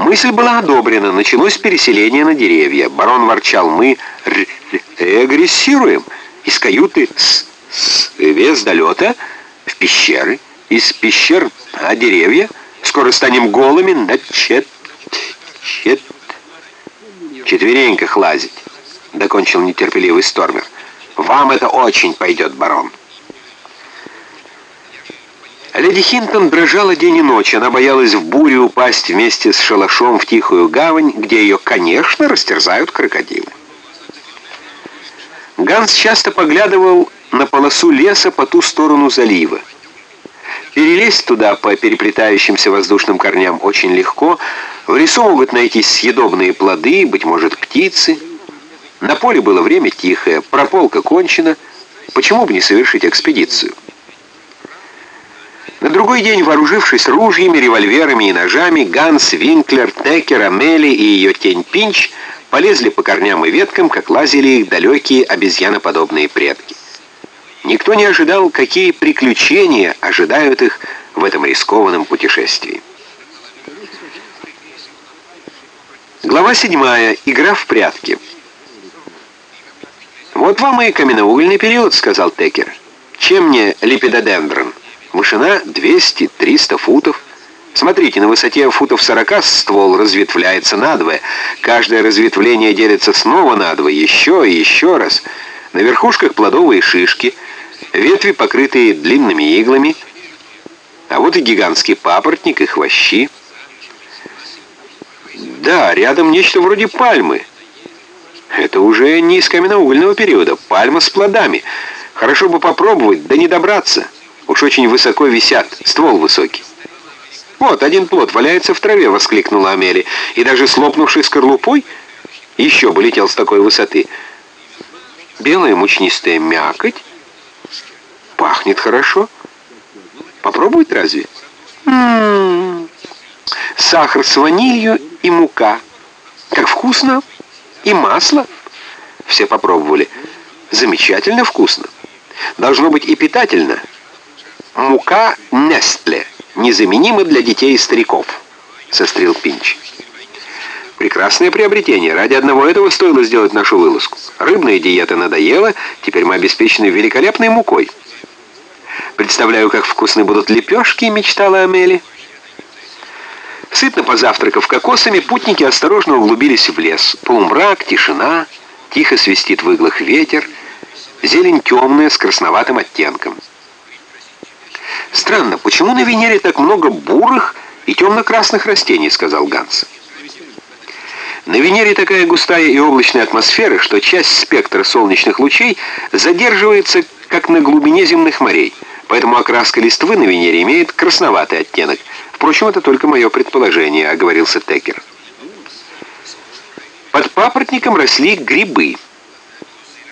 Мысль была одобрена, началось переселение на деревья. Барон ворчал, мы регрессируем из каюты с, с вездолета в пещеры, из пещер на деревья, скоро станем голыми на чет... чет... четвереньках лазить, докончил нетерпеливый Стормер. Вам это очень пойдет, барон. Леди Хинтон дрожала день и ночь. Она боялась в бурю упасть вместе с шалашом в тихую гавань, где ее, конечно, растерзают крокодилы. Ганс часто поглядывал на полосу леса по ту сторону залива. Перелезть туда по переплетающимся воздушным корням очень легко. В лесу могут найтись съедобные плоды, быть может, птицы. На поле было время тихое, прополка кончена. Почему бы не совершить экспедицию? На другой день, вооружившись ружьями, револьверами и ножами, Ганс, Винклер, Текер, Амели и ее тень Пинч полезли по корням и веткам, как лазили их далекие обезьяноподобные предки. Никто не ожидал, какие приключения ожидают их в этом рискованном путешествии. Глава 7. Игра в прятки. «Вот вам и каменноугольный период», — сказал Текер. «Чем мне липидодендрон?» Вышина 200-300 футов. Смотрите, на высоте футов 40 ствол разветвляется надвое. Каждое разветвление делится снова надвое, еще и еще раз. На верхушках плодовые шишки, ветви, покрытые длинными иглами. А вот и гигантский папоротник и хвощи. Да, рядом нечто вроде пальмы. Это уже не из каменноугольного периода. Пальма с плодами. Хорошо бы попробовать, да не добраться. Уж очень высоко висят, ствол высокий. «Вот, один плод валяется в траве!» — воскликнула Амели. «И даже слопнувший скорлупой еще бы летел с такой высоты. Белая мучнистая мякоть. Пахнет хорошо. Попробовать разве?» М -м -м. Сахар с ванилью и мука. Как вкусно! И масло!» Все попробовали. «Замечательно вкусно! Должно быть и питательно!» «Мука Нестле, незаменима для детей и стариков», — сострил Пинч. «Прекрасное приобретение. Ради одного этого стоило сделать нашу вылазку. Рыбная диета надоела, теперь мы обеспечены великолепной мукой». «Представляю, как вкусны будут лепешки», — мечтала Амели. Сытно позавтракав кокосами, путники осторожно углубились в лес. Полумрак, тишина, тихо свистит в иглах ветер, зелень темная с красноватым оттенком. «Странно, почему на Венере так много бурых и темно-красных растений?» — сказал Ганс. На Венере такая густая и облачная атмосфера, что часть спектра солнечных лучей задерживается, как на глубине земных морей. Поэтому окраска листвы на Венере имеет красноватый оттенок. Впрочем, это только мое предположение, оговорился Текер. Под папоротником росли грибы.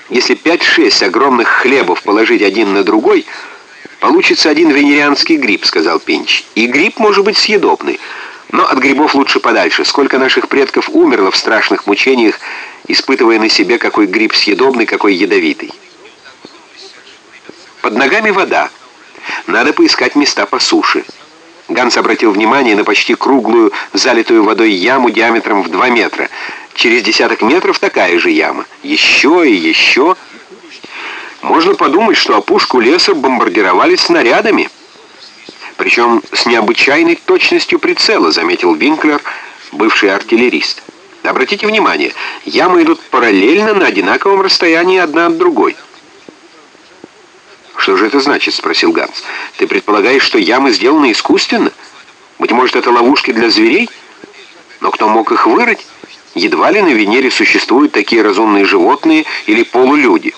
Если 5-6 огромных хлебов положить один на другой – «Получится один венерианский гриб», — сказал Пинч. «И гриб может быть съедобный. Но от грибов лучше подальше. Сколько наших предков умерло в страшных мучениях, испытывая на себе, какой гриб съедобный, какой ядовитый. Под ногами вода. Надо поискать места по суше. Ганс обратил внимание на почти круглую, залитую водой яму диаметром в 2 метра. Через десяток метров такая же яма. Еще и еще... Можно подумать, что опушку леса бомбардировали снарядами. Причем с необычайной точностью прицела, заметил Винклер, бывший артиллерист. Обратите внимание, ямы идут параллельно на одинаковом расстоянии одна от другой. «Что же это значит?» — спросил Ганс. «Ты предполагаешь, что ямы сделаны искусственно? Быть может, это ловушки для зверей? Но кто мог их вырыть? Едва ли на Венере существуют такие разумные животные или полулюди».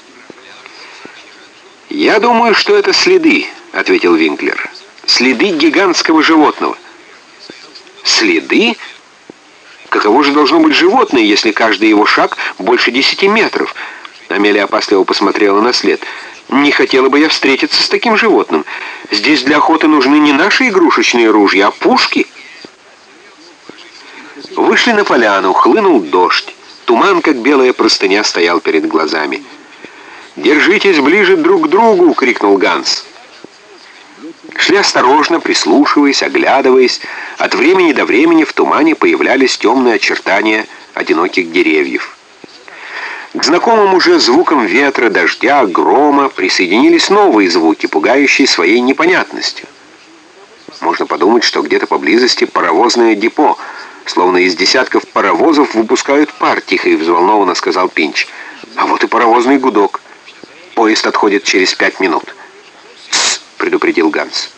«Я думаю, что это следы», — ответил Винклер. «Следы гигантского животного». «Следы? Каково же должно быть животное, если каждый его шаг больше десяти метров?» Амелия опасливо посмотрела на след. «Не хотела бы я встретиться с таким животным. Здесь для охоты нужны не наши игрушечные ружья, а пушки». Вышли на поляну, хлынул дождь. Туман, как белая простыня, стоял перед глазами. «Держитесь ближе друг к другу!» — крикнул Ганс. Шли осторожно, прислушиваясь, оглядываясь. От времени до времени в тумане появлялись темные очертания одиноких деревьев. К знакомым уже звукам ветра, дождя, грома присоединились новые звуки, пугающие своей непонятностью. Можно подумать, что где-то поблизости паровозное депо, словно из десятков паровозов выпускают пар, тихо и взволнованно сказал Пинч. А вот и паровозный гудок. Поезд отходит через пять минут. Предупредил Ганс.